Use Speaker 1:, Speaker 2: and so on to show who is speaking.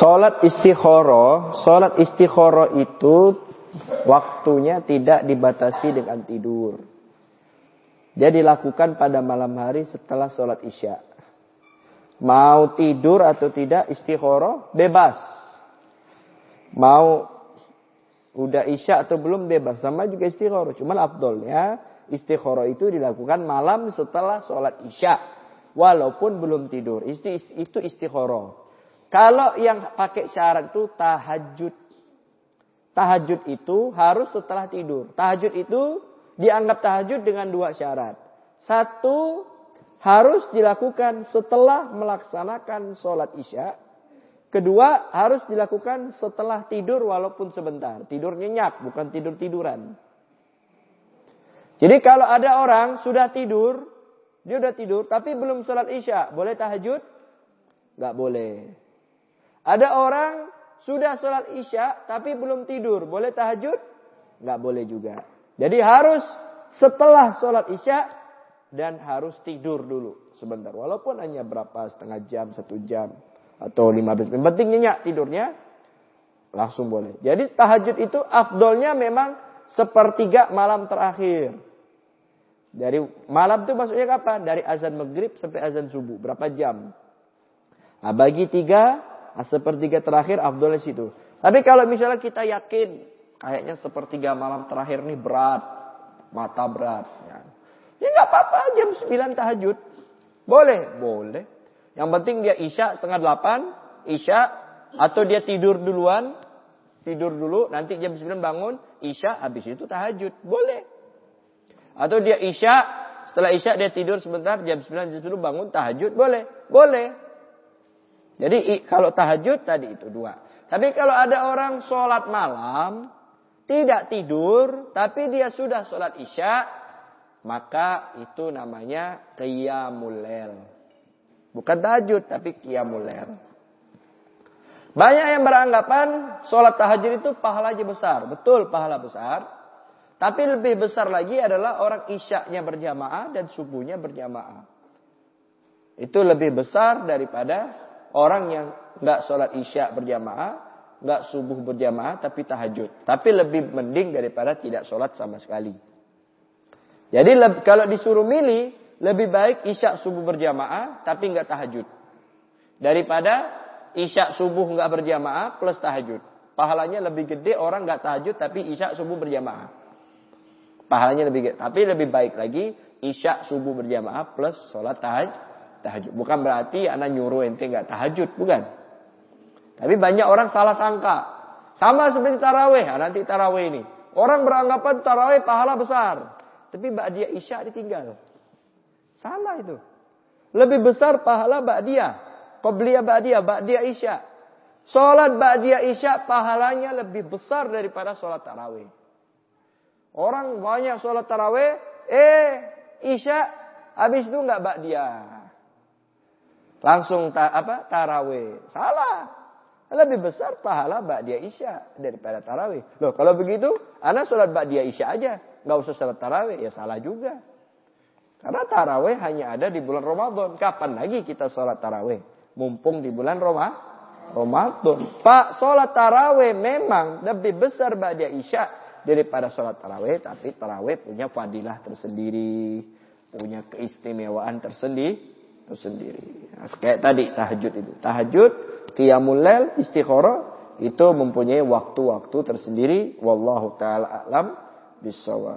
Speaker 1: Salat istikhara, salat istikhara itu waktunya tidak dibatasi dengan tidur. Dia dilakukan pada malam hari setelah sholat isya. Mau tidur atau tidak istikhara bebas. Mau udah isya atau belum bebas. Sama juga istikhara. Cuma abdolnya istikhara itu dilakukan malam setelah sholat isya. Walaupun belum tidur. Itu istikhara. Kalau yang pakai syarat itu tahajud. Tahajud itu harus setelah tidur. Tahajud itu dianggap tahajud dengan dua syarat. Satu, harus dilakukan setelah melaksanakan sholat isya. Kedua, harus dilakukan setelah tidur walaupun sebentar. Tidur nyenyak, bukan tidur-tiduran. Jadi kalau ada orang sudah tidur, dia sudah tidur, tapi belum sholat isya, boleh tahajud? Gak boleh. Ada orang sudah sholat isya, tapi belum tidur, boleh tahajud? Gak boleh juga. Jadi harus setelah sholat isya dan harus tidur dulu sebentar. Walaupun hanya berapa setengah jam, satu jam atau lima belas menit. Penting nyenyak tidurnya langsung boleh. Jadi tahajud itu afdolnya memang sepertiga malam terakhir. Dari malam itu maksudnya kapan? Dari azan maghrib sampai azan subuh. Berapa jam? Nah, bagi tiga, sepertiga terakhir afdolnya situ. Tapi kalau misalnya kita yakin Kayaknya sepertiga malam terakhir ini berat. Mata berat. Ya, ya nggak apa-apa jam 9 tahajud. Boleh? Boleh. Yang penting dia isya setengah delapan. Isya. Atau dia tidur duluan. Tidur dulu. Nanti jam 9 bangun. Isya. Habis itu tahajud. Boleh. Atau dia isya. Setelah isya dia tidur sebentar. Jam 9 jam 10 bangun tahajud. Boleh. Boleh. Jadi kalau tahajud tadi itu dua. Tapi kalau ada orang sholat malam tidak tidur, tapi dia sudah sholat isya, maka itu namanya qiyamul Bukan tahajud, tapi qiyamul Banyak yang beranggapan sholat tahajud itu pahalanya besar. Betul, pahala besar. Tapi lebih besar lagi adalah orang isyaknya berjamaah dan subuhnya berjamaah. Itu lebih besar daripada orang yang nggak sholat isya berjamaah nggak subuh berjamaah tapi tahajud. Tapi lebih mending daripada tidak sholat sama sekali. Jadi kalau disuruh milih, lebih baik isya subuh berjamaah tapi nggak tahajud. Daripada isya subuh nggak berjamaah plus tahajud. Pahalanya lebih gede orang nggak tahajud tapi isya subuh berjamaah. Pahalanya lebih gede. Tapi lebih baik lagi isya subuh berjamaah plus sholat tahajud. Bukan berarti anak nyuruh ente nggak tahajud, bukan. Tapi banyak orang salah sangka. Sama seperti taraweh. Nah, nanti taraweh ini. Orang beranggapan taraweh pahala besar. Tapi dia isya ditinggal. Sama itu. Lebih besar pahala ba'diyah. Qobliyah ba'diyah, ba'diyah isya. Sholat ba'diyah isya pahalanya lebih besar daripada sholat taraweh. Orang banyak sholat taraweh, eh isya habis itu nggak ba'diyah. Langsung ta, apa taraweh. Salah. Lebih besar pahala Ba'diyah Isya daripada tarawih. Loh kalau begitu, anak sholat Ba'diyah Isya aja. Nggak usah sholat tarawih. Ya salah juga. Karena tarawih hanya ada di bulan Ramadan. Kapan lagi kita sholat tarawih? Mumpung di bulan Roma, Ramadan. Pak, sholat tarawih memang lebih besar Ba'diyah Isya daripada sholat tarawih. Tapi tarawih punya fadilah tersendiri. Punya keistimewaan tersendiri. Tersendiri. Nah, kayak tadi tahajud itu. Tahajud qiyamul lail, istikharah itu mempunyai waktu-waktu tersendiri wallahu taala alam bisawab.